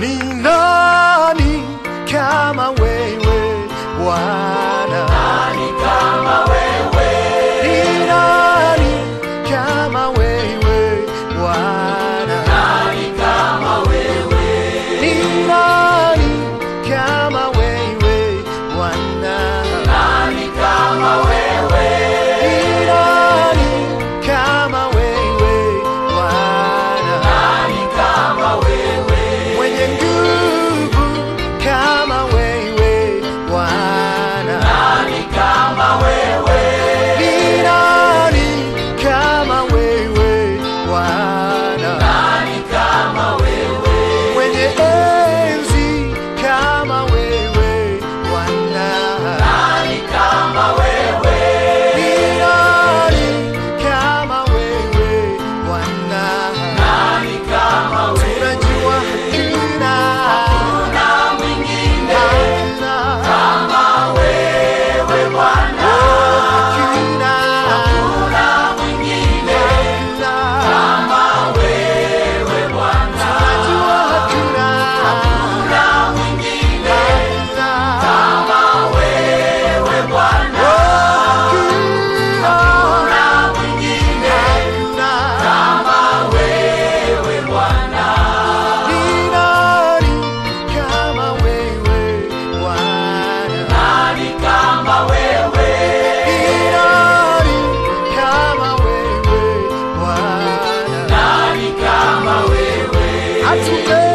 Ni nani kama wewe Bwana? Yeah.